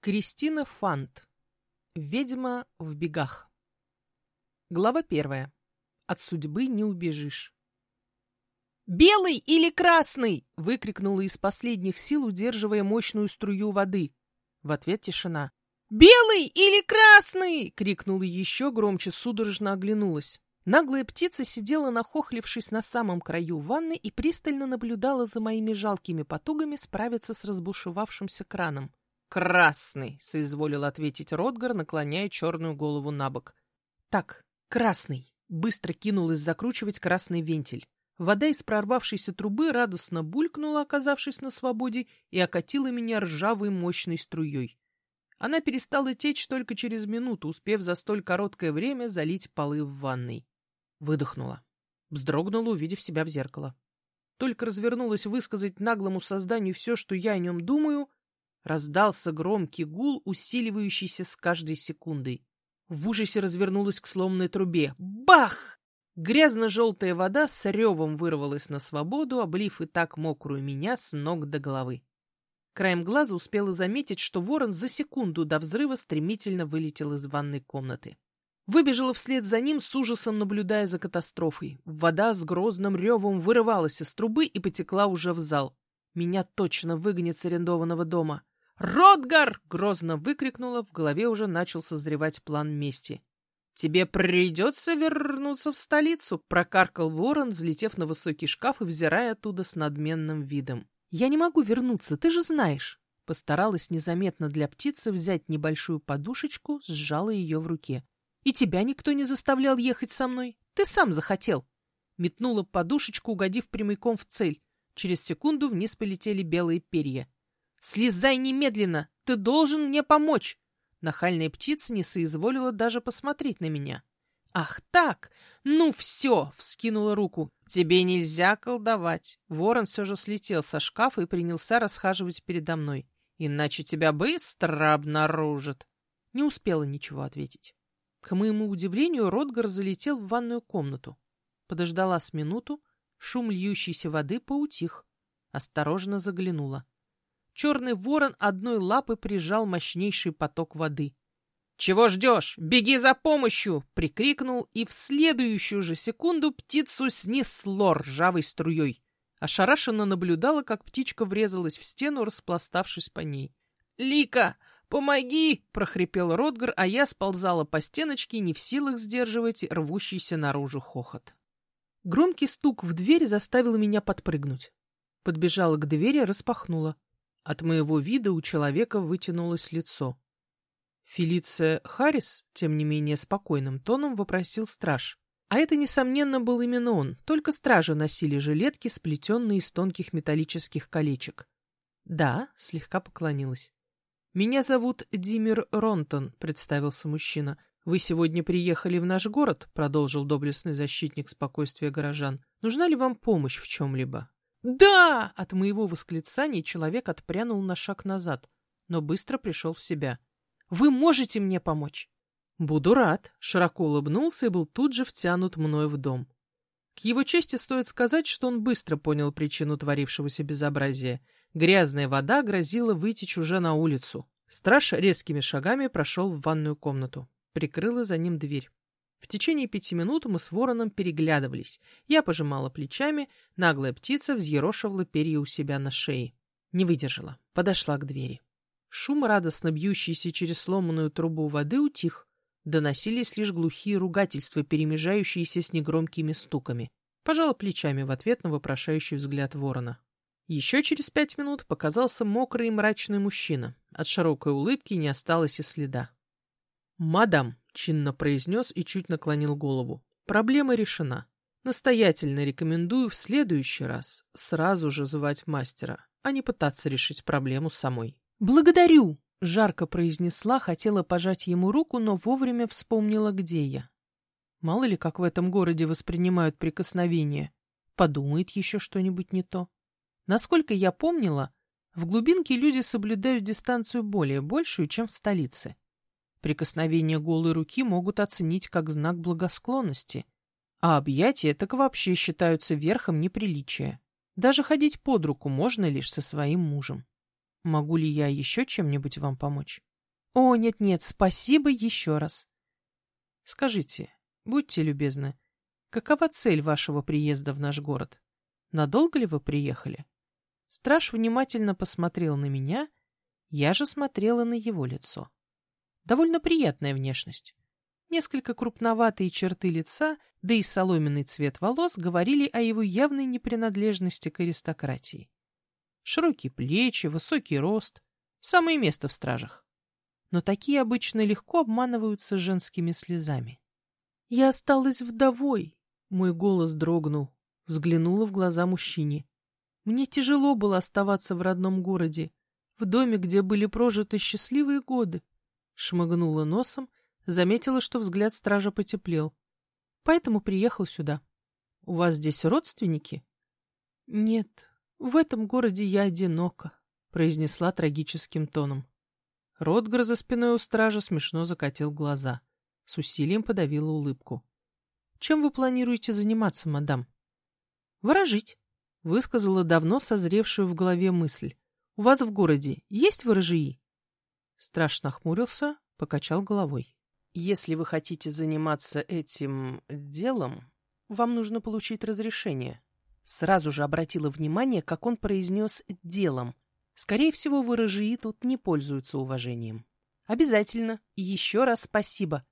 Кристина Фант. Ведьма в бегах. Глава первая. От судьбы не убежишь. «Белый или красный?» — выкрикнула из последних сил, удерживая мощную струю воды. В ответ тишина. «Белый или красный?» — крикнула еще громче, судорожно оглянулась. Наглая птица сидела, нахохлившись на самом краю ванны и пристально наблюдала за моими жалкими потугами справиться с разбушевавшимся краном. «Красный!» — соизволил ответить Ротгар, наклоняя черную голову на бок. «Так, красный!» — быстро кинулась закручивать красный вентиль. Вода из прорвавшейся трубы радостно булькнула, оказавшись на свободе, и окатила меня ржавой мощной струей. Она перестала течь только через минуту, успев за столь короткое время залить полы в ванной. Выдохнула. Вздрогнула, увидев себя в зеркало. Только развернулась высказать наглому созданию все, что я о нем думаю, Раздался громкий гул, усиливающийся с каждой секундой. В ужасе развернулась к сломанной трубе. Бах! Грязно-желтая вода с ревом вырвалась на свободу, облив и так мокрую меня с ног до головы. Краем глаза успела заметить, что ворон за секунду до взрыва стремительно вылетел из ванной комнаты. Выбежала вслед за ним, с ужасом наблюдая за катастрофой. Вода с грозным ревом вырывалась из трубы и потекла уже в зал. Меня точно выгонят с арендованного дома. «Ротгар!» — грозно выкрикнула, в голове уже начал созревать план мести. «Тебе придется вернуться в столицу», — прокаркал ворон, взлетев на высокий шкаф и взирая оттуда с надменным видом. «Я не могу вернуться, ты же знаешь». Постаралась незаметно для птицы взять небольшую подушечку, сжала ее в руке. «И тебя никто не заставлял ехать со мной. Ты сам захотел». Метнула подушечку, угодив прямиком в цель. Через секунду вниз полетели белые перья. «Слезай немедленно! Ты должен мне помочь!» Нахальная птица не соизволила даже посмотреть на меня. «Ах так! Ну все!» — вскинула руку. «Тебе нельзя колдовать!» Ворон все же слетел со шкафа и принялся расхаживать передо мной. «Иначе тебя быстро обнаружат!» Не успела ничего ответить. К моему удивлению, Ротгар залетел в ванную комнату. Подождала с минуту, шум льющейся воды поутих. Осторожно заглянула черный ворон одной лапы прижал мощнейший поток воды. «Чего ждешь? Беги за помощью!» — прикрикнул, и в следующую же секунду птицу снесло ржавой струей. Ошарашенно наблюдала, как птичка врезалась в стену, распластавшись по ней. «Лика, помоги!» — прохрипел Ротгар, а я сползала по стеночке, не в силах сдерживать рвущийся наружу хохот. Громкий стук в дверь заставил меня подпрыгнуть. Подбежала к двери, распахнула. От моего вида у человека вытянулось лицо. Фелиция Харрис, тем не менее спокойным тоном, вопросил страж. А это, несомненно, был именно он, только стражи носили жилетки, сплетенные из тонких металлических колечек. «Да», — слегка поклонилась. «Меня зовут Димир Ронтон», — представился мужчина. «Вы сегодня приехали в наш город», — продолжил доблестный защитник спокойствия горожан. «Нужна ли вам помощь в чем-либо?» «Да!» От моего восклицания человек отпрянул на шаг назад, но быстро пришел в себя. «Вы можете мне помочь?» «Буду рад», — широко улыбнулся и был тут же втянут мною в дом. К его чести стоит сказать, что он быстро понял причину творившегося безобразия. Грязная вода грозила вытечь уже на улицу. Страж резкими шагами прошел в ванную комнату. Прикрыла за ним дверь. В течение пяти минут мы с вороном переглядывались. Я пожимала плечами, наглая птица взъерошивала перья у себя на шее. Не выдержала, подошла к двери. Шум, радостно бьющийся через сломанную трубу воды, утих. Доносились лишь глухие ругательства, перемежающиеся с негромкими стуками. Пожала плечами в ответ на вопрошающий взгляд ворона. Еще через пять минут показался мокрый и мрачный мужчина. От широкой улыбки не осталось и следа. «Мадам», — чинно произнес и чуть наклонил голову, — «проблема решена. Настоятельно рекомендую в следующий раз сразу же звать мастера, а не пытаться решить проблему самой». «Благодарю!» — жарко произнесла, хотела пожать ему руку, но вовремя вспомнила, где я. Мало ли, как в этом городе воспринимают прикосновения. Подумает еще что-нибудь не то. Насколько я помнила, в глубинке люди соблюдают дистанцию более большую, чем в столице. Прикосновение голой руки могут оценить как знак благосклонности, а объятия так вообще считаются верхом неприличия. Даже ходить под руку можно лишь со своим мужем. Могу ли я еще чем-нибудь вам помочь? О, нет-нет, спасибо еще раз. Скажите, будьте любезны, какова цель вашего приезда в наш город? Надолго ли вы приехали? Страж внимательно посмотрел на меня, я же смотрела на его лицо. Довольно приятная внешность. Несколько крупноватые черты лица, да и соломенный цвет волос говорили о его явной непринадлежности к аристократии. Широкие плечи, высокий рост. Самое место в стражах. Но такие обычно легко обманываются женскими слезами. Я осталась вдовой. Мой голос дрогнул. Взглянула в глаза мужчине. Мне тяжело было оставаться в родном городе, в доме, где были прожиты счастливые годы. Шмыгнула носом, заметила, что взгляд стража потеплел. Поэтому приехал сюда. У вас здесь родственники? Нет, в этом городе я одинока, произнесла трагическим тоном. Ротгар за спиной у стража смешно закатил глаза. С усилием подавила улыбку. Чем вы планируете заниматься, мадам? Ворожить высказала давно созревшую в голове мысль. «У вас в городе есть ворожии?» Страшно хмурился, покачал головой. «Если вы хотите заниматься этим делом, вам нужно получить разрешение». Сразу же обратила внимание, как он произнес «делом». Скорее всего, ворожии тут не пользуются уважением. «Обязательно. И еще раз спасибо».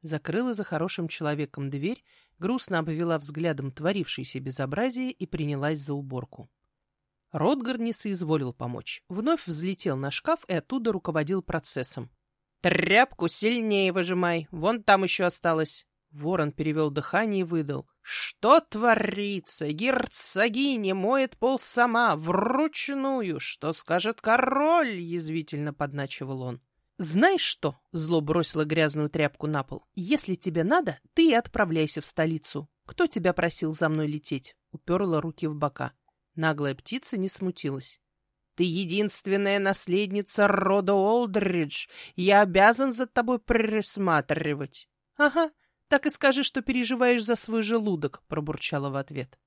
Закрыла за хорошим человеком дверь грустно обвела взглядом творившееся безобразие и принялась за уборку. Ротгар не соизволил помочь. Вновь взлетел на шкаф и оттуда руководил процессом. «Тряпку сильнее выжимай, вон там еще осталось». Ворон перевел дыхание и выдал. «Что творится? Герцогиня моет пол сама, вручную. Что скажет король?» — язвительно подначивал он. «Знаешь что?» — зло бросила грязную тряпку на пол. «Если тебе надо, ты и отправляйся в столицу. Кто тебя просил за мной лететь?» — уперла руки в бока. Наглая птица не смутилась. «Ты единственная наследница рода Олдридж. Я обязан за тобой присматривать». «Ага, так и скажи, что переживаешь за свой желудок», — пробурчала в ответ.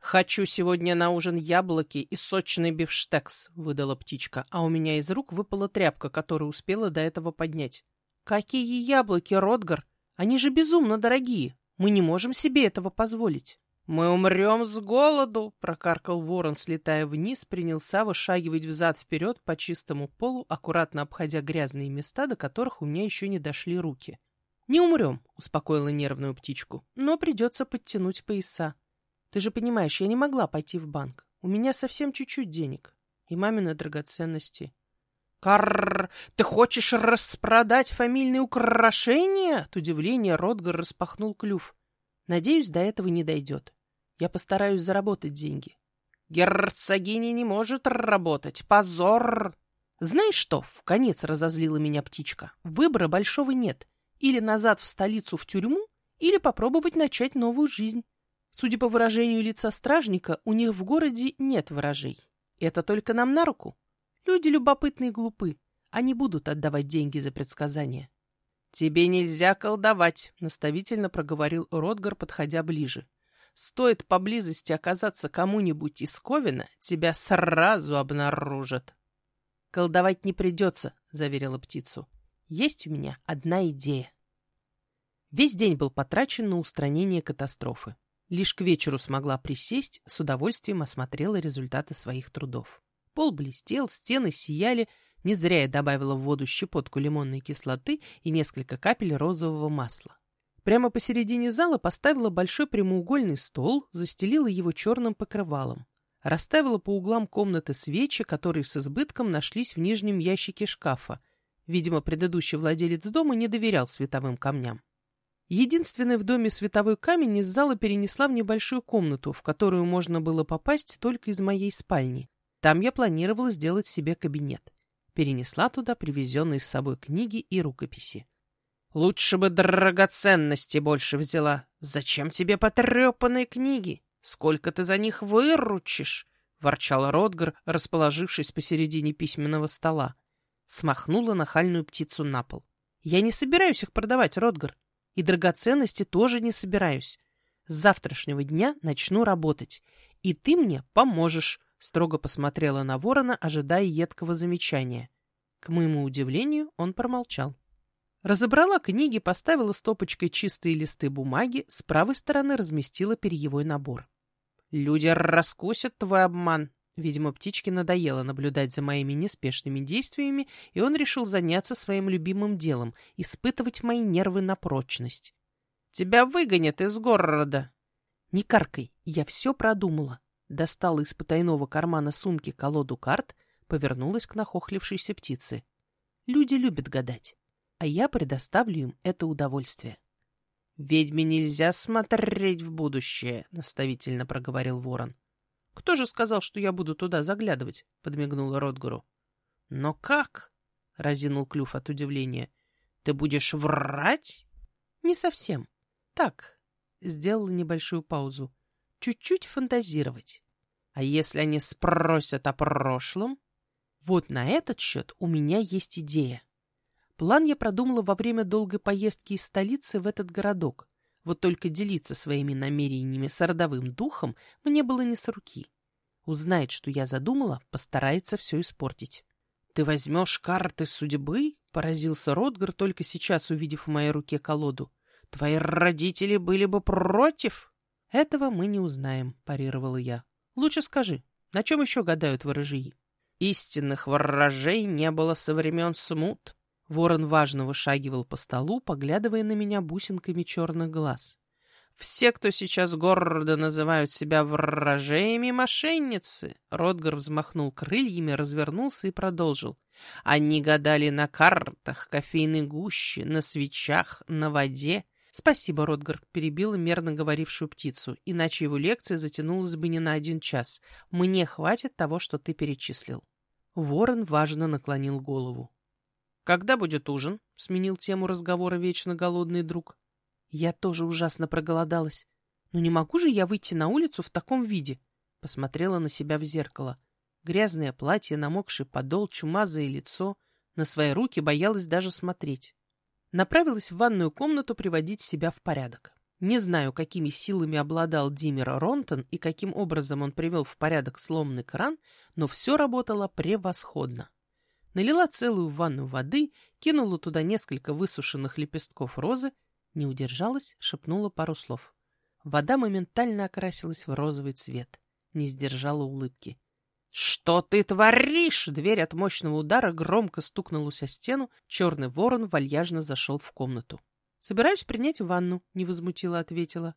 «Хочу сегодня на ужин яблоки и сочный бифштекс», — выдала птичка, а у меня из рук выпала тряпка, которую успела до этого поднять. «Какие яблоки, Ротгар? Они же безумно дорогие. Мы не можем себе этого позволить». «Мы умрем с голоду!» — прокаркал ворон, слетая вниз, принялся вышагивать взад-вперед по чистому полу, аккуратно обходя грязные места, до которых у меня еще не дошли руки. «Не умрем», — успокоила нервную птичку, — «но придется подтянуть пояса. Ты же понимаешь, я не могла пойти в банк. У меня совсем чуть-чуть денег. И мамины драгоценности. «Карр! Ты хочешь распродать фамильные украшения?» От удивления Ротгар распахнул клюв. «Надеюсь, до этого не дойдет. Я постараюсь заработать деньги». «Герцогиня не может работать. Позор!» «Знаешь что?» — в конец разозлила меня птичка. «Выбора большого нет. Или назад в столицу в тюрьму, или попробовать начать новую жизнь. Судя по выражению лица стражника, у них в городе нет ворожей. Это только нам на руку. Люди любопытные и глупы. Они будут отдавать деньги за предсказания. «Тебе нельзя колдовать», — наставительно проговорил Ротгар, подходя ближе. «Стоит поблизости оказаться кому-нибудь из Ковина, тебя сразу обнаружат». «Колдовать не придется», — заверила птицу. «Есть у меня одна идея». Весь день был потрачен на устранение катастрофы. Лишь к вечеру смогла присесть, с удовольствием осмотрела результаты своих трудов. Пол блестел, стены сияли, не зря я добавила в воду щепотку лимонной кислоты и несколько капель розового масла. Прямо посередине зала поставила большой прямоугольный стол, застелила его черным покрывалом. Расставила по углам комнаты свечи, которые с избытком нашлись в нижнем ящике шкафа. Видимо, предыдущий владелец дома не доверял световым камням. Единственный в доме световой камень из зала перенесла в небольшую комнату, в которую можно было попасть только из моей спальни. Там я планировала сделать себе кабинет. Перенесла туда привезенные с собой книги и рукописи. «Лучше бы драгоценности больше взяла. Зачем тебе потрепанные книги? Сколько ты за них выручишь?» — ворчал Ротгар, расположившись посередине письменного стола. Смахнула нахальную птицу на пол. «Я не собираюсь их продавать, Ротгар. И драгоценности тоже не собираюсь. С завтрашнего дня начну работать. И ты мне поможешь, — строго посмотрела на ворона, ожидая едкого замечания. К моему удивлению, он промолчал. Разобрала книги, поставила стопочкой чистые листы бумаги, с правой стороны разместила перьевой набор. «Люди раскусят твой обман!» Видимо, птичке надоело наблюдать за моими неспешными действиями, и он решил заняться своим любимым делом — испытывать мои нервы на прочность. «Тебя выгонят из города!» «Не каркай, я все продумала!» Достала из потайного кармана сумки колоду карт, повернулась к нахохлившейся птице. «Люди любят гадать а я предоставлю им это удовольствие. «Ведьме нельзя смотреть в будущее», — наставительно проговорил ворон. «Кто же сказал, что я буду туда заглядывать?» — подмигнула Ротгару. «Но как?» — разинул Клюв от удивления. «Ты будешь врать?» «Не совсем. Так», — сделала небольшую паузу. «Чуть-чуть фантазировать. А если они спросят о прошлом?» «Вот на этот счет у меня есть идея». План я продумала во время долгой поездки из столицы в этот городок. Вот только делиться своими намерениями с родовым духом мне было не с руки. Узнает, что я задумала, постарается все испортить. — Ты возьмешь карты судьбы? — поразился Ротгар, только сейчас увидев в моей руке колоду. — Твои родители были бы против? — Этого мы не узнаем, — парировала я. — Лучше скажи, на чем еще гадают ворожьи? Истинных ворожей не было со времен смут, Ворон важно вышагивал по столу, поглядывая на меня бусинками черных глаз. «Все, кто сейчас гордо называют себя вражеями, мошенницы!» Ротгар взмахнул крыльями, развернулся и продолжил. «Они гадали на картах, кофейной гуще, на свечах, на воде». «Спасибо, Ротгар», — перебила мерно говорившую птицу, иначе его лекция затянулась бы не на один час. «Мне хватит того, что ты перечислил». Ворон важно наклонил голову. «Когда будет ужин?» — сменил тему разговора вечно голодный друг. «Я тоже ужасно проголодалась. Но не могу же я выйти на улицу в таком виде?» Посмотрела на себя в зеркало. Грязное платье, намокший подол, чумазое лицо. На свои руки боялась даже смотреть. Направилась в ванную комнату приводить себя в порядок. Не знаю, какими силами обладал Димер Ронтон и каким образом он привел в порядок сломанный кран, но все работало превосходно. Налила целую ванну воды, кинула туда несколько высушенных лепестков розы, не удержалась, шепнула пару слов. Вода моментально окрасилась в розовый цвет. Не сдержала улыбки. «Что ты творишь?» Дверь от мощного удара громко стукнулась о стену. Черный ворон вальяжно зашел в комнату. «Собираюсь принять ванну», — невозмутимо ответила.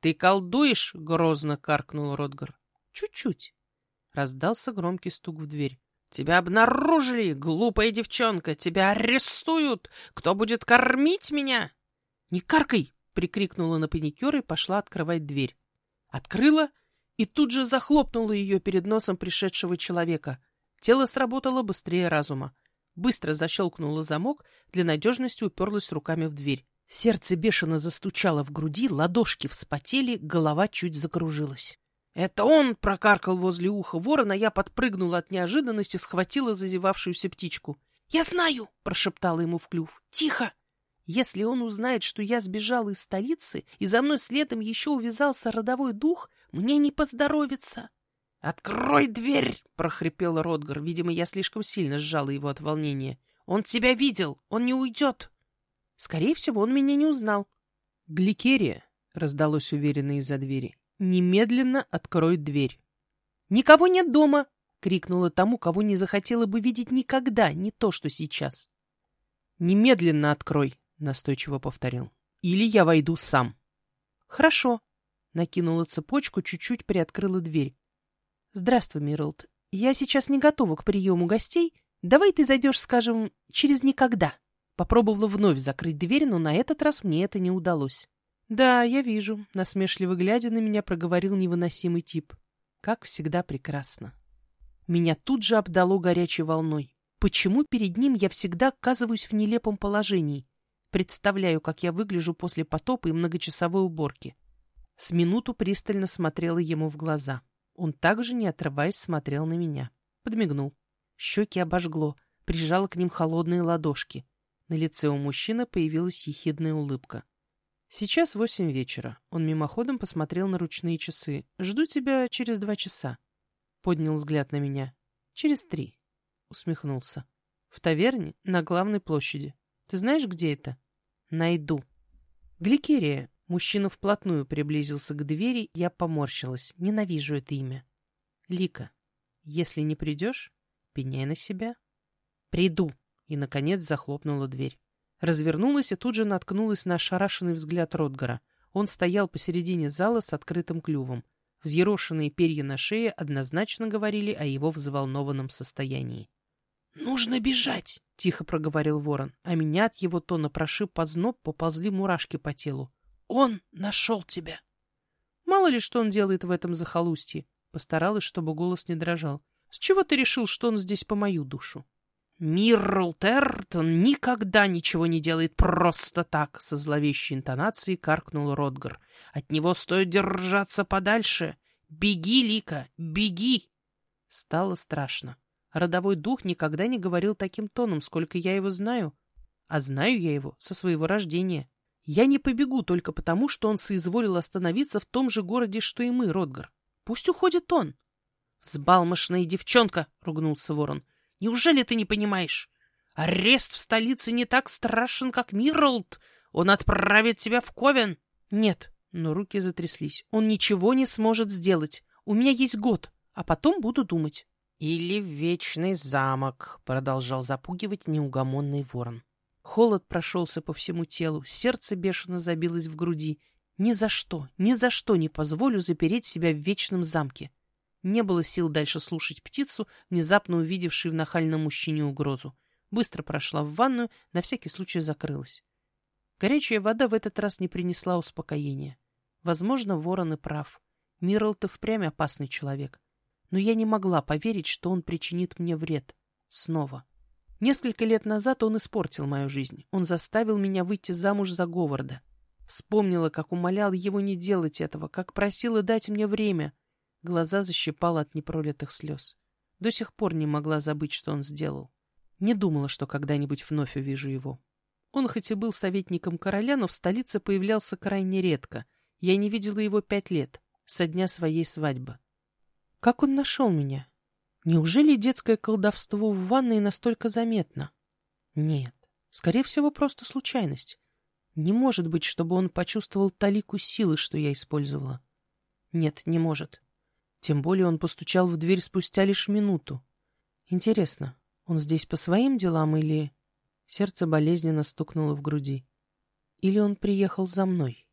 «Ты колдуешь?» — грозно каркнул Ротгар. «Чуть-чуть». Раздался громкий стук в дверь. Тебя обнаружили, глупая девчонка! Тебя арестуют! Кто будет кормить меня?» «Не каркай!» — прикрикнула на паникера и пошла открывать дверь. Открыла и тут же захлопнула ее перед носом пришедшего человека. Тело сработало быстрее разума. Быстро защелкнула замок, для надежности уперлась руками в дверь. Сердце бешено застучало в груди, ладошки вспотели, голова чуть закружилась. «Это он!» — прокаркал возле уха ворона, я подпрыгнула от неожиданности, схватила зазевавшуюся птичку. «Я знаю!» — прошептала ему в клюв. «Тихо!» Если он узнает, что я сбежала из столицы, и за мной следом еще увязался родовой дух, мне не поздоровится. «Открой дверь!» — прохрипел Ротгар. Видимо, я слишком сильно сжала его от волнения. «Он тебя видел! Он не уйдет!» Скорее всего, он меня не узнал. «Гликерия!» — раздалось уверенно из-за двери. Немедленно открой дверь. «Никого нет дома!» — крикнула тому, кого не захотела бы видеть никогда, не то что сейчас. «Немедленно открой!» — настойчиво повторил. «Или я войду сам». «Хорошо», — накинула цепочку, чуть-чуть приоткрыла дверь. «Здравствуй, Мирлд. Я сейчас не готова к приему гостей. Давай ты зайдешь, скажем, через никогда». Попробовала вновь закрыть дверь, но на этот раз мне это не удалось. «Да, я вижу», — насмешливо глядя на меня, проговорил невыносимый тип. «Как всегда прекрасно». Меня тут же обдало горячей волной. Почему перед ним я всегда оказываюсь в нелепом положении? Представляю, как я выгляжу после потопа и многочасовой уборки. С минуту пристально смотрела ему в глаза. Он также, не отрываясь, смотрел на меня. Подмигнул. Щеки обожгло, прижала к ним холодные ладошки. На лице у мужчины появилась ехидная улыбка. Сейчас восемь вечера. Он мимоходом посмотрел на ручные часы. «Жду тебя через два часа». Поднял взгляд на меня. «Через три». Усмехнулся. В таверне на главной площади. Ты знаешь, где это? Найду. Гликерия. Мужчина вплотную приблизился к двери, я поморщилась. Ненавижу это имя. Лика, если не придешь, пеняй на себя. Приду. И, наконец, захлопнула дверь. Развернулась и тут же наткнулась на ошарашенный взгляд Ротгара. Он стоял посередине зала с открытым клювом. Взъерошенные перья на шее однозначно говорили о его взволнованном состоянии. «Нужно бежать!» — тихо проговорил ворон, а меня от его тона прошиб позноб, поползли мурашки по телу. «Он нашел тебя!» Мало ли, что он делает в этом захолустье. Постаралась, чтобы голос не дрожал. «С чего ты решил, что он здесь по мою душу?» «Миррл Тертон никогда ничего не делает просто так!» Со зловещей интонацией каркнул Ротгар. «От него стоит держаться подальше! Беги, Лика, беги!» Стало страшно. Родовой дух никогда не говорил таким тоном, сколько я его знаю. А знаю я его со своего рождения. Я не побегу только потому, что он соизволил остановиться в том же городе, что и мы, Ротгар. Пусть уходит он. «Сбалмошная девчонка!» — ругнулся ворон. «Неужели ты не понимаешь? Арест в столице не так страшен, как Мирлд. Он отправит тебя в Ковен!» «Нет!» — но руки затряслись. «Он ничего не сможет сделать. У меня есть год, а потом буду думать». «Или в вечный замок», — продолжал запугивать неугомонный ворон. Холод прошелся по всему телу, сердце бешено забилось в груди. Ни за что, ни за что не позволю запереть себя в вечном замке. Не было сил дальше слушать птицу, внезапно увидевшей в нахальном мужчине угрозу. Быстро прошла в ванную, на всякий случай закрылась. Горячая вода в этот раз не принесла успокоения. Возможно, ворон и прав. Мирл-то впрямь опасный человек но я не могла поверить, что он причинит мне вред. Снова. Несколько лет назад он испортил мою жизнь. Он заставил меня выйти замуж за Говарда. Вспомнила, как умолял его не делать этого, как просила дать мне время. Глаза защипала от непролитых слез. До сих пор не могла забыть, что он сделал. Не думала, что когда-нибудь вновь увижу его. Он хоть и был советником короля, но в столице появлялся крайне редко. Я не видела его пять лет, со дня своей свадьбы. Как он нашел меня? Неужели детское колдовство в ванной настолько заметно? Нет, скорее всего, просто случайность. Не может быть, чтобы он почувствовал талику силы, что я использовала. Нет, не может. Тем более он постучал в дверь спустя лишь минуту. Интересно, он здесь по своим делам или... Сердце болезненно стукнуло в груди. Или он приехал за мной?